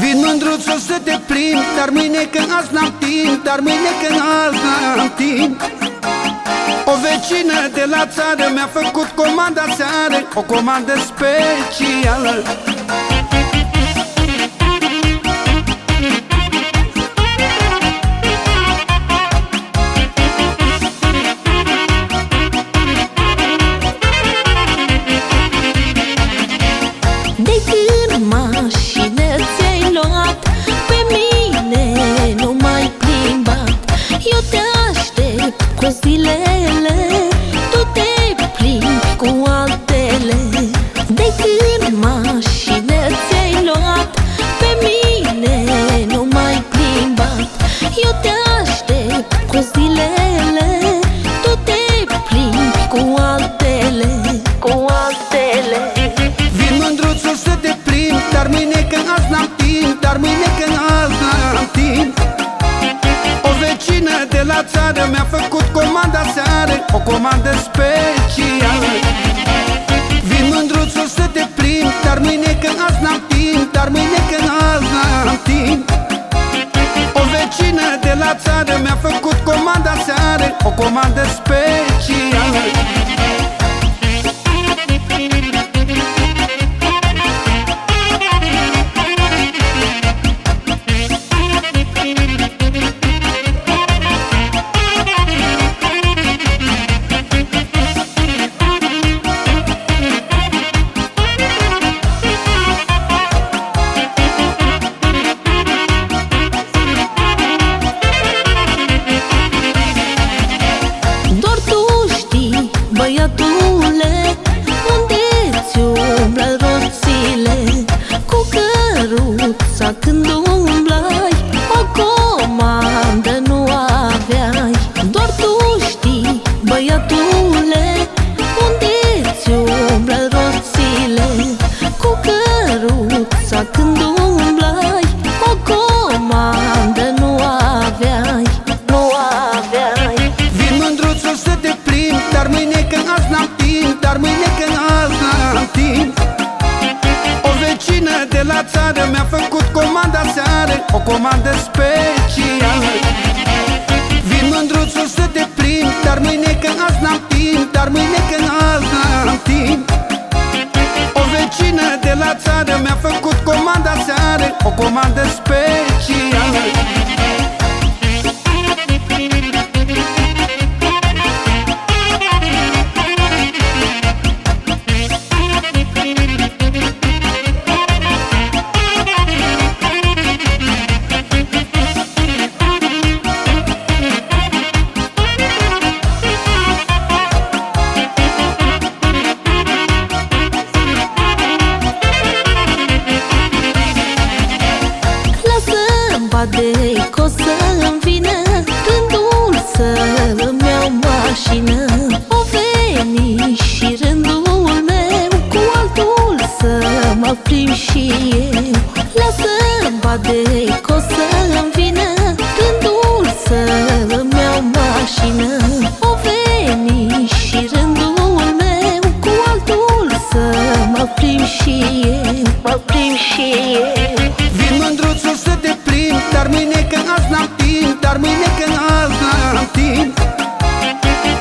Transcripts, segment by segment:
Vin mândruț o să te plimbi Dar mâine că azi n-am timp Dar mâine că azi n-am timp. O vecină de la țară Mi-a făcut comanda seară O comandă specială la țară Mi-a făcut comanda seară O comandă specială. Vin mândruț o să te plimbi Dar mâine că azi n-am timp Dar mâine că azi n-am timp. O vecină de la țară Mi-a făcut comanda seară O comandă specială la O comandă specială. Vin mândruț o să te plimbi Dar mâine că azi n-am timp Dar mâine că azi n-am timp. O vecină de la țară Mi-a făcut comanda seară. O comandă specială de că o să-mi vină Rândul să-mi iau mașină. O veni și rândul meu Cu altul să mă prim și eu. Lasă-mi bade că o să-mi vină Rândul să-mi iau mașină. O veni și rândul meu Cu altul să mă prim și eu. Mă prim și eu. Vin mândruțul să te dar mâine că azi n-am timp Dar mâine că azi n-am timp.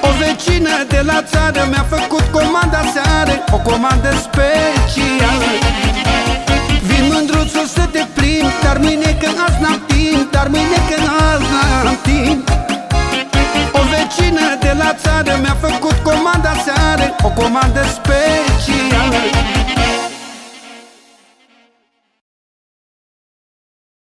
O vecină de la țară Mi-a făcut comanda seară O comandă specială. Vin mândruț o să te plimbi Dar mâine că azi n-am timp Dar mâine că azi n-am timp. O vecină de la țară Mi-a făcut comanda seară O comandă specială